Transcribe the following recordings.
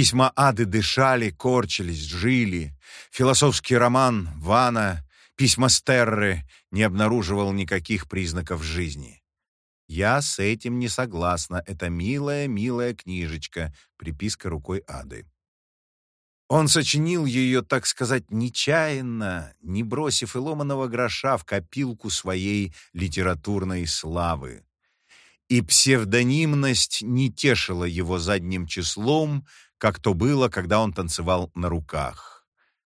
Письма Ады дышали, корчились, жили. Философский роман Вана, письма Стерры не обнаруживал никаких признаков жизни. Я с этим не согласна. Это милая, милая книжечка, приписка рукой Ады. Он сочинил ее, так сказать, нечаянно, не бросив и ломаного гроша в копилку своей литературной славы. И псевдонимность не тешила его задним числом, как то было, когда он танцевал на руках.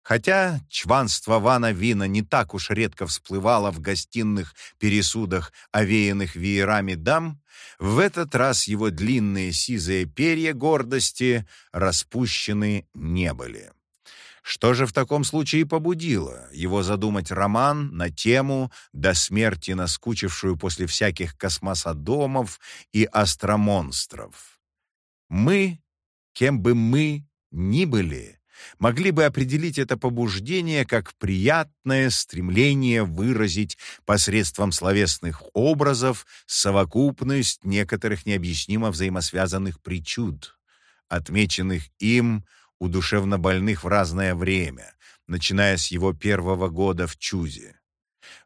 Хотя чванство Вана Вина не так уж редко всплывало в гостиных пересудах, овеянных веерами дам, в этот раз его длинные сизые перья гордости распущены не были. Что же в таком случае побудило его задумать роман на тему до смерти наскучившую после всяких космосодомов и астромонстров? Мы, кем бы мы ни были, могли бы определить это побуждение как приятное стремление выразить посредством словесных образов совокупность некоторых необъяснимо взаимосвязанных причуд, отмеченных им у душевнобольных в разное время, начиная с его первого года в Чузе.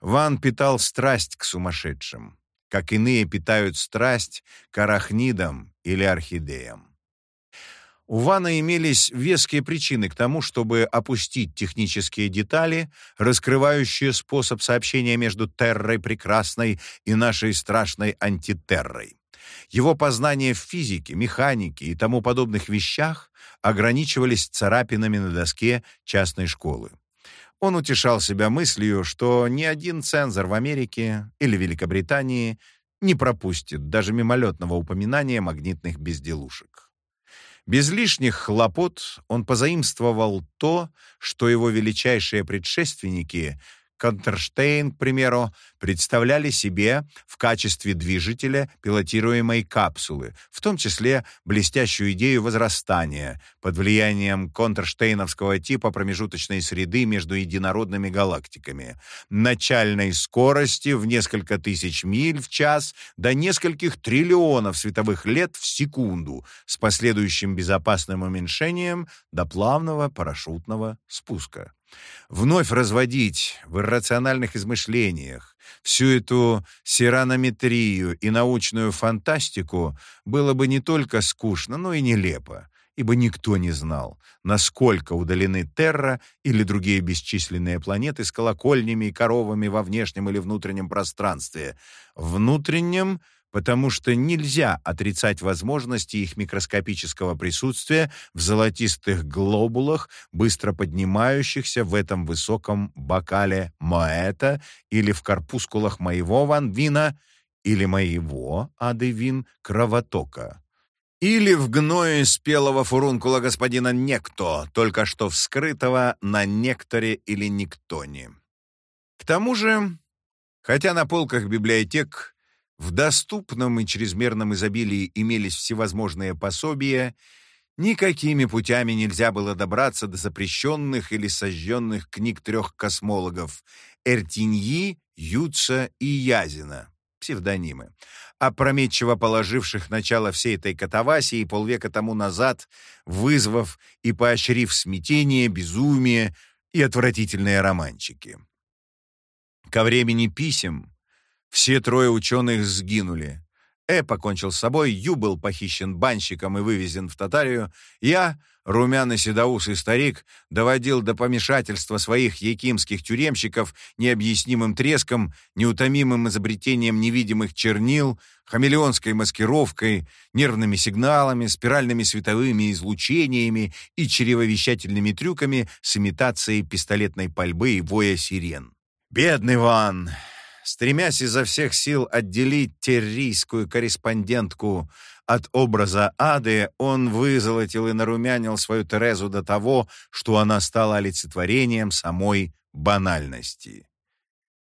Ван питал страсть к сумасшедшим, как иные питают страсть к арахнидам или орхидеям. У Вана имелись веские причины к тому, чтобы опустить технические детали, раскрывающие способ сообщения между Террой Прекрасной и нашей страшной антитеррой. Его познания в физике, механике и тому подобных вещах ограничивались царапинами на доске частной школы. Он утешал себя мыслью, что ни один цензор в Америке или Великобритании не пропустит даже мимолетного упоминания магнитных безделушек. Без лишних хлопот он позаимствовал то, что его величайшие предшественники Контерштейн, к примеру, представляли себе в качестве движителя пилотируемой капсулы, в том числе блестящую идею возрастания под влиянием контрштейновского типа промежуточной среды между единородными галактиками, начальной скорости в несколько тысяч миль в час до нескольких триллионов световых лет в секунду с последующим безопасным уменьшением до плавного парашютного спуска вновь разводить в иррациональных измышлениях всю эту сиранометрию и научную фантастику было бы не только скучно, но и нелепо, ибо никто не знал, насколько удалены Терра или другие бесчисленные планеты с колокольнями и коровами во внешнем или внутреннем пространстве. Внутреннем — потому что нельзя отрицать возможности их микроскопического присутствия в золотистых глобулах, быстро поднимающихся в этом высоком бокале Моэта или в корпускулах моего ванвина или моего адевин кровотока. Или в гное спелого фурункула господина Некто, только что вскрытого на Некторе или Никтоне. К тому же, хотя на полках библиотек в доступном и чрезмерном изобилии имелись всевозможные пособия, никакими путями нельзя было добраться до запрещенных или сожженных книг трех космологов Эртиньи, Юца и Язина, псевдонимы, опрометчиво положивших начало всей этой катавасии полвека тому назад, вызвав и поощрив смятение, безумие и отвратительные романчики. Ко времени писем все трое ученых сгинули. Э покончил с собой, Ю был похищен банщиком и вывезен в Татарию. Я, румяный седоусый старик, доводил до помешательства своих якимских тюремщиков необъяснимым треском, неутомимым изобретением невидимых чернил, хамелеонской маскировкой, нервными сигналами, спиральными световыми излучениями и чревовещательными трюками с имитацией пистолетной пальбы и воя сирен. «Бедный Ван!» Стремясь изо всех сил отделить террийскую корреспондентку от образа Ады, он вызолотил и нарумянил свою Терезу до того, что она стала олицетворением самой банальности.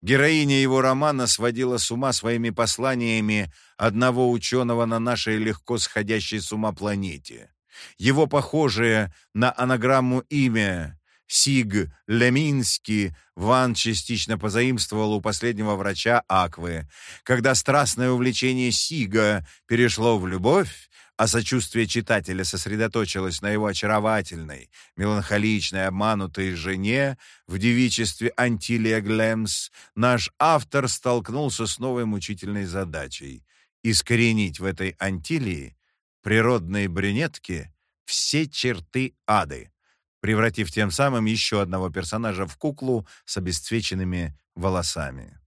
Героиня его романа сводила с ума своими посланиями одного ученого на нашей легко сходящей с ума планете. Его похожее на анаграмму имя Сиг Леминский Ван частично позаимствовал у последнего врача Аквы. Когда страстное увлечение Сига перешло в любовь, а сочувствие читателя сосредоточилось на его очаровательной, меланхоличной, обманутой жене в девичестве Антилия Глемс, наш автор столкнулся с новой мучительной задачей — искоренить в этой Антилии, природной брюнетке, все черты ады, превратив тем самым еще одного персонажа в куклу с обесцвеченными волосами.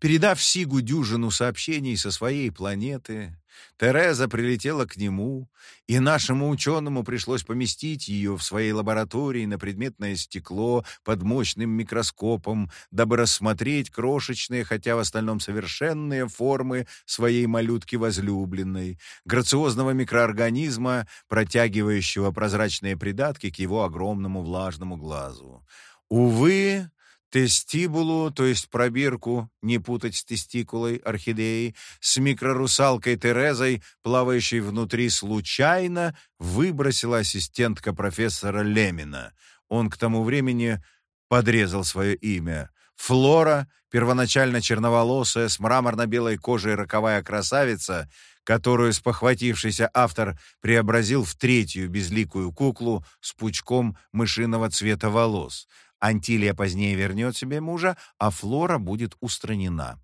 Передав Сигу дюжину сообщений со своей планеты, Тереза прилетела к нему, и нашему ученому пришлось поместить ее в своей лаборатории на предметное стекло под мощным микроскопом, дабы рассмотреть крошечные, хотя в остальном совершенные формы своей малютки-возлюбленной, грациозного микроорганизма, протягивающего прозрачные придатки к его огромному влажному глазу. Увы, Тестибулу, то есть пробирку, не путать с тестикулой орхидеи, с микрорусалкой Терезой, плавающей внутри случайно, выбросила ассистентка профессора Лемина. Он к тому времени подрезал свое имя. Флора, первоначально черноволосая, с мраморно-белой кожей роковая красавица, которую спохватившийся автор преобразил в третью безликую куклу с пучком мышиного цвета волос — Антилия позднее вернет себе мужа, а Флора будет устранена.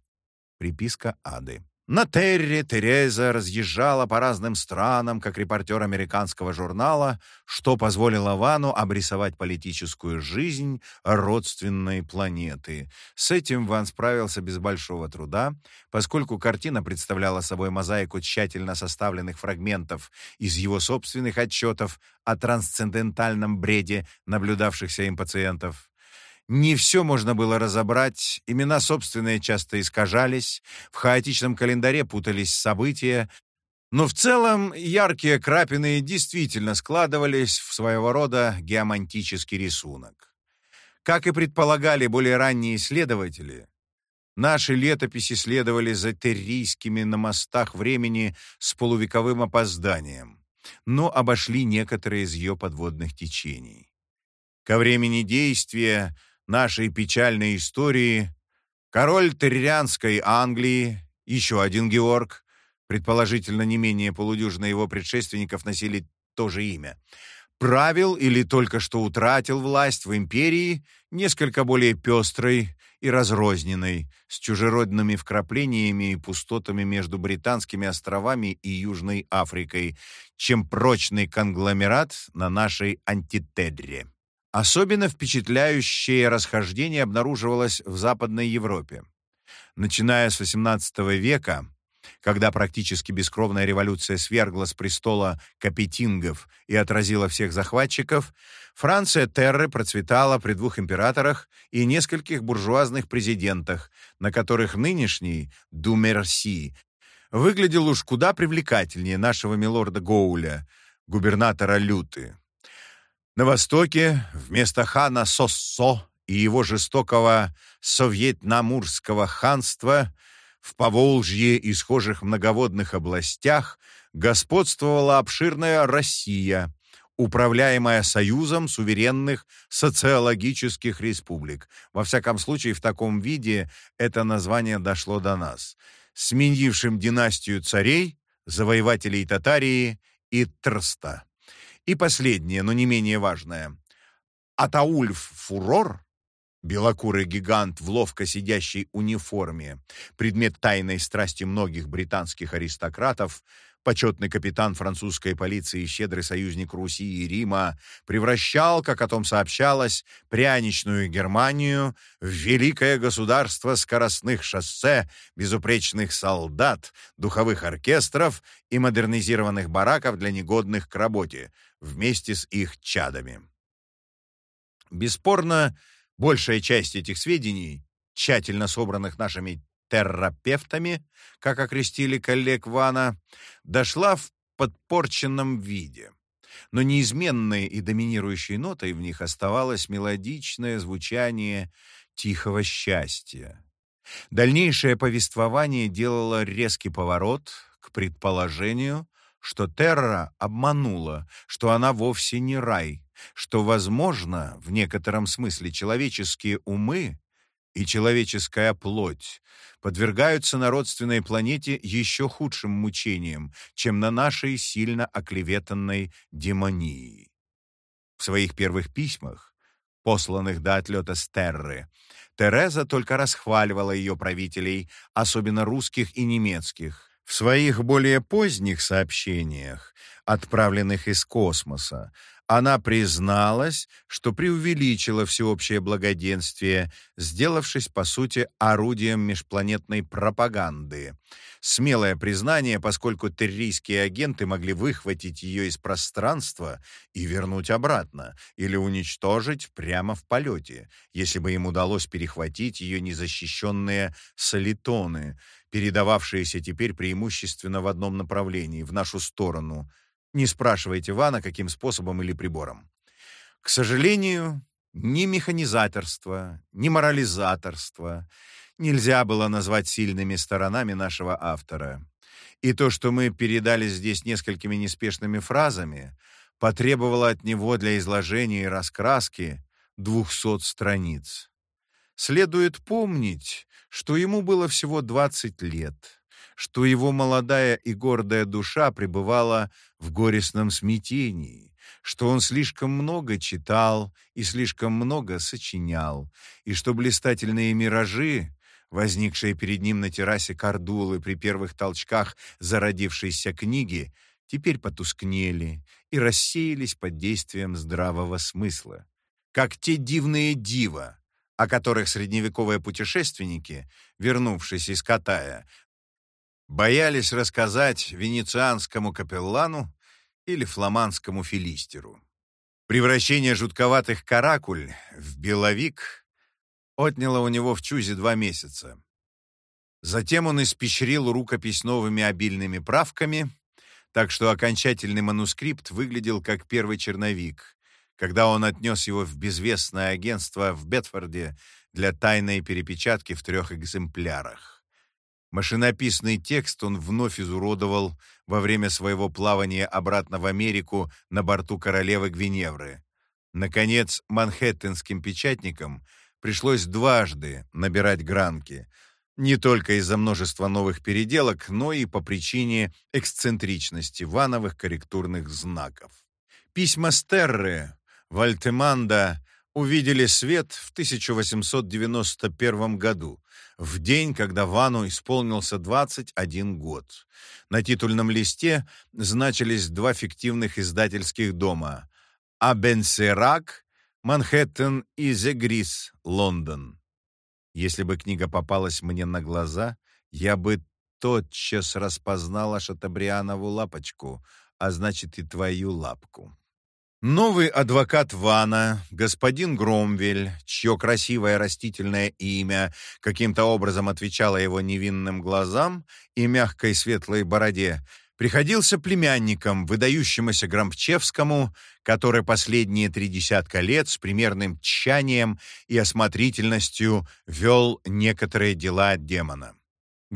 Приписка Ады. На Терре Тереза разъезжала по разным странам, как репортер американского журнала, что позволило Вану обрисовать политическую жизнь родственной планеты. С этим Ван справился без большого труда, поскольку картина представляла собой мозаику тщательно составленных фрагментов из его собственных отчетов о трансцендентальном бреде наблюдавшихся им пациентов. Не все можно было разобрать, имена собственные часто искажались, в хаотичном календаре путались события, но в целом яркие крапины действительно складывались в своего рода геомантический рисунок. Как и предполагали более ранние исследователи, наши летописи следовали за террийскими на мостах времени с полувековым опозданием, но обошли некоторые из ее подводных течений. Ко времени действия нашей печальной истории король Террианской Англии, еще один Георг, предположительно не менее полудюжины его предшественников носили то же имя, правил или только что утратил власть в империи, несколько более пестрой и разрозненной, с чужеродными вкраплениями и пустотами между Британскими островами и Южной Африкой, чем прочный конгломерат на нашей антитедре. Особенно впечатляющее расхождение обнаруживалось в Западной Европе. Начиная с XVIII века, когда практически бескровная революция свергла с престола капетингов и отразила всех захватчиков, Франция Терры процветала при двух императорах и нескольких буржуазных президентах, на которых нынешний Думерси выглядел уж куда привлекательнее нашего милорда Гоуля, губернатора Люты. На востоке вместо хана Соссо и его жестокого Совет-Намурского ханства в Поволжье и схожих многоводных областях господствовала обширная Россия, управляемая союзом суверенных социологических республик. Во всяком случае, в таком виде это название дошло до нас, сменившим династию царей, завоевателей Татарии и Трста. И последнее, но не менее важное. Атаульф Фурор, белокурый гигант в ловко сидящей униформе, предмет тайной страсти многих британских аристократов, почетный капитан французской полиции и щедрый союзник Руси и Рима, превращал, как о том сообщалось, пряничную Германию в великое государство скоростных шоссе, безупречных солдат, духовых оркестров и модернизированных бараков для негодных к работе, вместе с их чадами. Бесспорно, большая часть этих сведений, тщательно собранных нашими терапевтами, как окрестили коллег Вана, дошла в подпорченном виде. Но неизменной и доминирующей нотой в них оставалось мелодичное звучание тихого счастья. Дальнейшее повествование делало резкий поворот к предположению, что Терра обманула, что она вовсе не рай, что, возможно, в некотором смысле человеческие умы и человеческая плоть подвергаются на родственной планете еще худшим мучениям, чем на нашей сильно оклеветанной демонии. В своих первых письмах, посланных до отлета с Терры, Тереза только расхваливала ее правителей, особенно русских и немецких. В своих более поздних сообщениях, отправленных из космоса, она призналась, что преувеличила всеобщее благоденствие, сделавшись, по сути, орудием межпланетной пропаганды. Смелое признание, поскольку террийские агенты могли выхватить ее из пространства и вернуть обратно, или уничтожить прямо в полете, если бы им удалось перехватить ее незащищенные солитоны, передававшиеся теперь преимущественно в одном направлении, в нашу сторону — не спрашивайте Вана, каким способом или прибором. К сожалению, ни механизаторство, ни морализаторство нельзя было назвать сильными сторонами нашего автора. И то, что мы передали здесь несколькими неспешными фразами, потребовало от него для изложения и раскраски двухсот страниц. Следует помнить, что ему было всего 20 лет что его молодая и гордая душа пребывала в горестном смятении, что он слишком много читал и слишком много сочинял, и что блистательные миражи, возникшие перед ним на террасе Кардулы при первых толчках зародившейся книги, теперь потускнели и рассеялись под действием здравого смысла. Как те дивные дива, о которых средневековые путешественники, вернувшись из Катая, боялись рассказать венецианскому капеллану или фламандскому филистеру. Превращение жутковатых каракуль в беловик отняло у него в Чузе два месяца. Затем он испещрил рукопись новыми обильными правками, так что окончательный манускрипт выглядел как первый черновик, когда он отнес его в безвестное агентство в Бетфорде для тайной перепечатки в трех экземплярах. Машинописный текст он вновь изуродовал во время своего плавания обратно в Америку на борту королевы Гвиневры. Наконец, манхэттенским печатникам пришлось дважды набирать гранки, не только из-за множества новых переделок, но и по причине эксцентричности вановых корректурных знаков. Письма Стерры, Вальтеманда увидели свет в 1891 году, в день, когда Вану исполнился 21 год. На титульном листе значились два фиктивных издательских дома «Абенсерак», «Манхэттен» и «Зегрис», Лондон. Если бы книга попалась мне на глаза, я бы тотчас распознала Шатабрианову лапочку, а значит и твою лапку. Новый адвокат Вана, господин Громвель, чье красивое растительное имя каким-то образом отвечало его невинным глазам и мягкой светлой бороде, приходился племянником выдающемуся Громчевскому, который последние три десятка лет с примерным тщанием и осмотрительностью вел некоторые дела демона.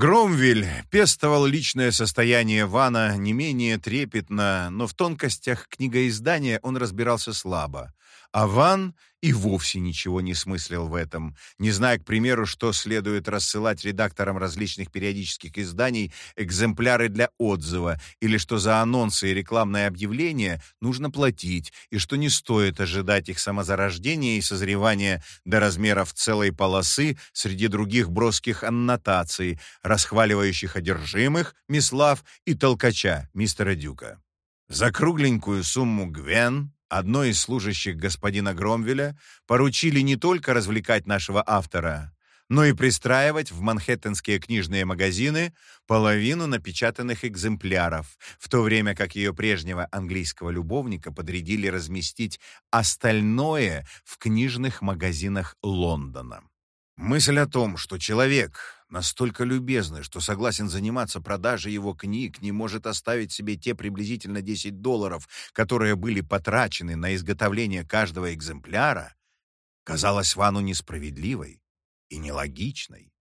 Громвель пестовал личное состояние Вана не менее трепетно, но в тонкостях книгоиздания он разбирался слабо. А Ван и вовсе ничего не смыслил в этом, не зная, к примеру, что следует рассылать редакторам различных периодических изданий экземпляры для отзыва, или что за анонсы и рекламное объявление нужно платить, и что не стоит ожидать их самозарождения и созревания до размеров целой полосы среди других броских аннотаций, расхваливающих одержимых, Мислав и толкача, мистера Дюка. За кругленькую сумму Гвен одной из служащих господина Громвеля поручили не только развлекать нашего автора, но и пристраивать в манхэттенские книжные магазины половину напечатанных экземпляров, в то время как ее прежнего английского любовника подрядили разместить остальное в книжных магазинах Лондона. Мысль о том, что человек, настолько любезный, что согласен заниматься продажей его книг, не может оставить себе те приблизительно 10 долларов, которые были потрачены на изготовление каждого экземпляра, казалось Вану несправедливой и нелогичной.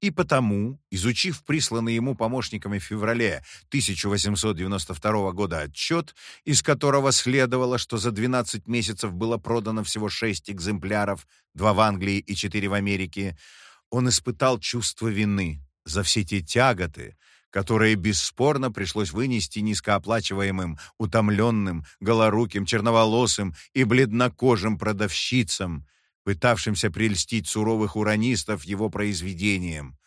И потому, изучив присланный ему помощниками в феврале 1892 года отчет, из которого следовало, что за 12 месяцев было продано всего 6 экземпляров, 2 в Англии и 4 в Америке, он испытал чувство вины за все те тяготы, которые бесспорно пришлось вынести низкооплачиваемым, утомленным, голоруким, черноволосым и бледнокожим продавщицам, пытавшимся прельстить суровых уранистов его произведением.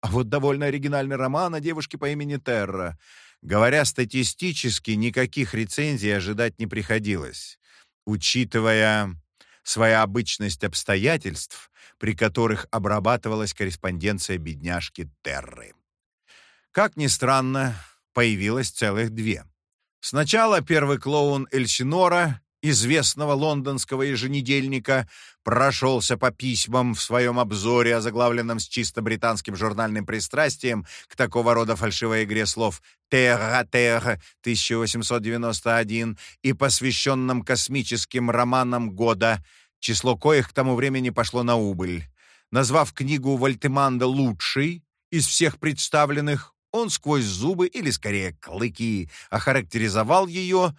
А вот довольно оригинальный роман о девушке по имени Терра. Говоря статистически, никаких рецензий ожидать не приходилось. Учитывая своеобычность обстоятельств, при которых обрабатывалась корреспонденция бедняжки Терры. Как ни странно, появилось целых две. Сначала первый клоун Эльсинора, известного лондонского еженедельника, прошелся по письмам в своем обзоре, озаглавленном с чисто британским журнальным пристрастием к такого рода фальшивой игре слов «Терра-Терра» 1891 и посвященном космическим романам года, число коих к тому времени пошло на убыль. Назвав книгу Вольтеманда лучшей из всех представленных, он сквозь зубы, или скорее клыки, охарактеризовал ее,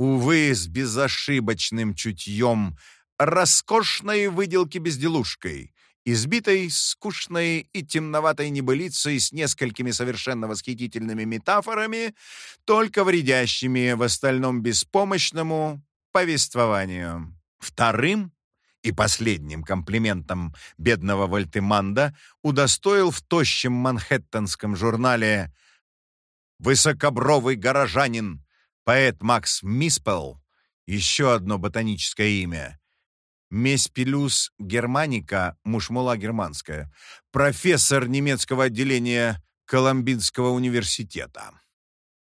увы, с безошибочным чутьем, роскошной выделки-безделушкой, избитой, скучной и темноватой небылицей с несколькими совершенно восхитительными метафорами, только вредящими в остальном беспомощному повествованию. Вторым и последним комплиментом бедного Вольтеманда удостоил в тощем манхэттенском журнале «Высокобровый горожанин», поэт Макс Миспел, еще одно ботаническое имя, Меспилюс германика, мушмула германская, профессор немецкого отделения Колумбинского университета.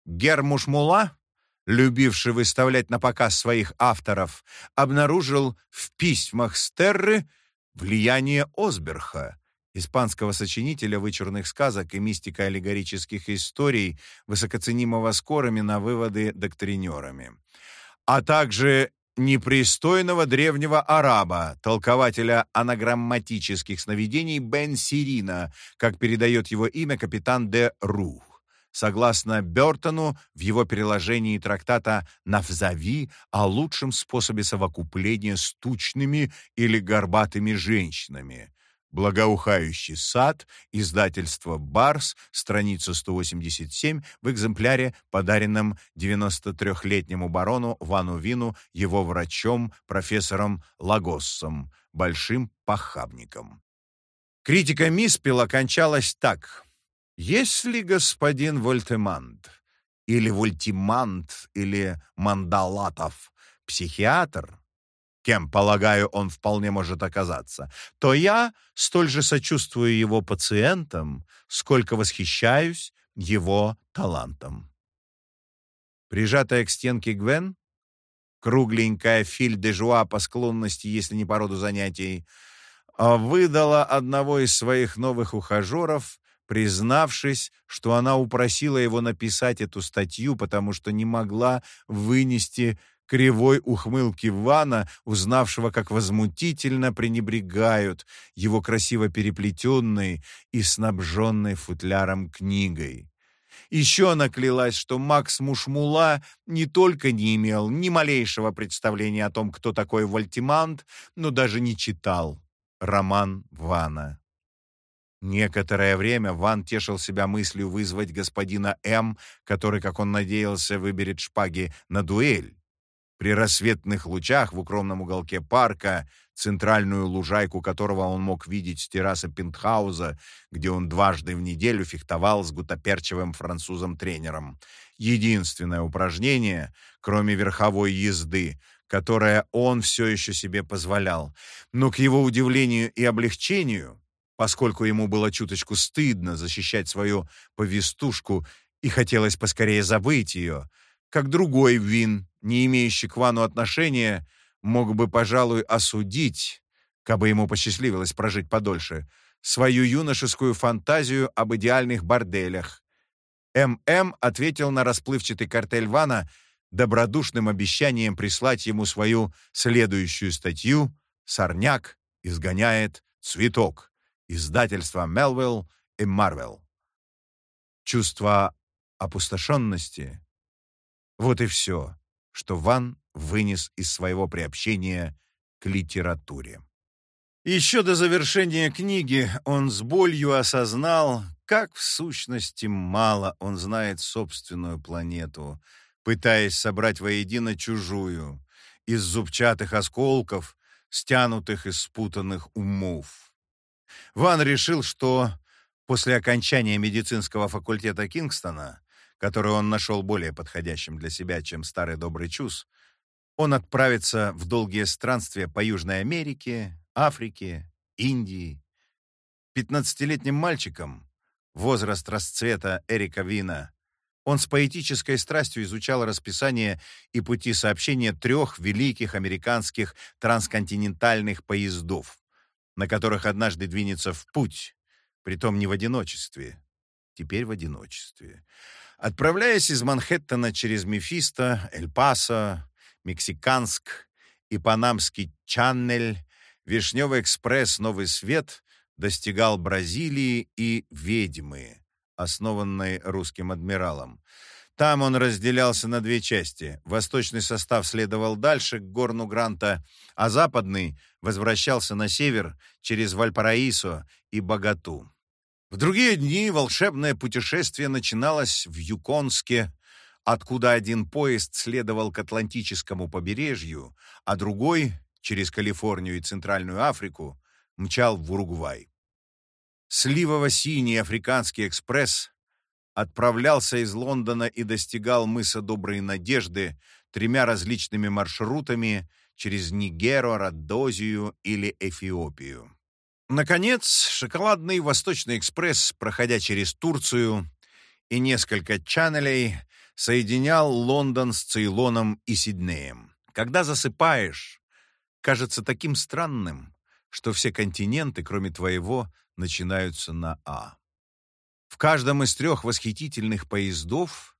Гермушмула любивший выставлять на показ своих авторов, обнаружил в письмах Стерры влияние Осберха, испанского сочинителя вычурных сказок и мистико-аллегорических историй, высокоценимого скорыми на выводы доктринерами, а также непристойного древнего араба, толкователя анаграмматических сновидений Бен Сирина, как передает его имя капитан де Рух согласно Бертону в его переложении трактата «Навзави» о лучшем способе совокупления с тучными или горбатыми женщинами. «Благоухающий сад», издательство «Барс», страница 187, в экземпляре, подаренном 93-летнему барону Вану Вину его врачом, профессором Лагоссом, большим похабником. Критика Миспела кончалась так – если господин Вольтемант или Вольтимант или Мандалатов психиатр, кем, полагаю, он вполне может оказаться, то я столь же сочувствую его пациентам, сколько восхищаюсь его талантом. Прижатая к стенке Гвен, кругленькая филь де жуа по склонности, если не по роду занятий, а выдала одного из своих новых ухажеров признавшись, что она упросила его написать эту статью, потому что не могла вынести кривой ухмылки Вана, узнавшего, как возмутительно пренебрегают его красиво переплетенной и снабженной футляром книгой. Еще она клялась, что Макс Мушмула не только не имел ни малейшего представления о том, кто такой Вольтимант, но даже не читал роман Вана. Некоторое время Ван тешил себя мыслью вызвать господина М, который, как он надеялся, выберет шпаги на дуэль. При рассветных лучах в укромном уголке парка, центральную лужайку которого он мог видеть с террасы пентхауза, где он дважды в неделю фехтовал с гутоперчивым французом-тренером. Единственное упражнение, кроме верховой езды, которое он все еще себе позволял. Но, к его удивлению и облегчению, поскольку ему было чуточку стыдно защищать свою повестушку и хотелось поскорее забыть ее, как другой Вин, не имеющий к Вану отношения, мог бы, пожалуй, осудить, кабы ему посчастливилось прожить подольше, свою юношескую фантазию об идеальных борделях. М.М. ответил на расплывчатый картель Вана добродушным обещанием прислать ему свою следующую статью «Сорняк изгоняет цветок», Издательство Melville и Marvel. Чувство опустошенности — вот и все, что Ван вынес из своего приобщения к литературе. Еще до завершения книги он с болью осознал, как в сущности мало он знает собственную планету, пытаясь собрать воедино чужую, из зубчатых осколков, стянутых из спутанных умов. Ван решил, что после окончания медицинского факультета Кингстона, который он нашел более подходящим для себя, чем старый добрый Чус, он отправится в долгие странствия по Южной Америке, Африке, Индии. Пятнадцатилетним мальчиком, возраст расцвета Эрика Вина, он с поэтической страстью изучал расписание и пути сообщения трех великих американских трансконтинентальных поездов, на которых однажды двинется в путь, притом не в одиночестве, теперь в одиночестве. Отправляясь из Манхэттена через Мефисто, Эль-Пасо, Мексиканск и Панамский Чаннель, Вишневый экспресс «Новый свет» достигал Бразилии и Ведьмы, основанной русским адмиралом. Там он разделялся на две части. Восточный состав следовал дальше, к горну Гранта, а западный возвращался на север через Вальпараисо и Богату. В другие дни волшебное путешествие начиналось в Юконске, откуда один поезд следовал к Атлантическому побережью, а другой, через Калифорнию и Центральную Африку, мчал в Уругвай. Сливово-синий африканский экспресс отправлялся из Лондона и достигал мыса Доброй Надежды тремя различными маршрутами через Нигеро, Родозию или Эфиопию. Наконец, шоколадный Восточный экспресс, проходя через Турцию и несколько чаннелей, соединял Лондон с Цейлоном и Сиднеем. Когда засыпаешь, кажется таким странным, что все континенты, кроме твоего, начинаются на «А». В каждом из трех восхитительных поездов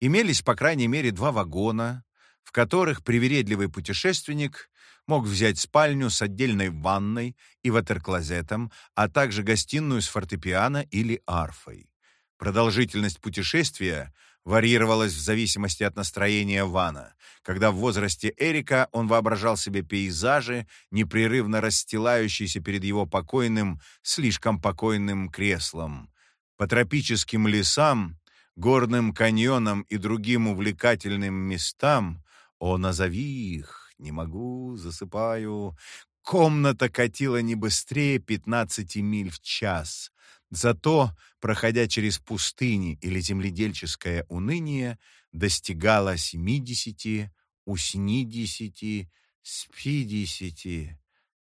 имелись по крайней мере два вагона, в которых привередливый путешественник мог взять спальню с отдельной ванной и ватерклозетом, а также гостиную с фортепиано или арфой. Продолжительность путешествия варьировалась в зависимости от настроения Вана. Когда в возрасте Эрика он воображал себе пейзажи, непрерывно расстилающиеся перед его покойным, слишком покойным креслом. По тропическим лесам, горным каньонам и другим увлекательным местам, о, назови их, не могу, засыпаю, комната катила не быстрее 15 миль в час, Зато, проходя через пустыни или земледельческое уныние, достигала семидесяти, уснидесяти, спидесяти,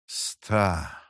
ста.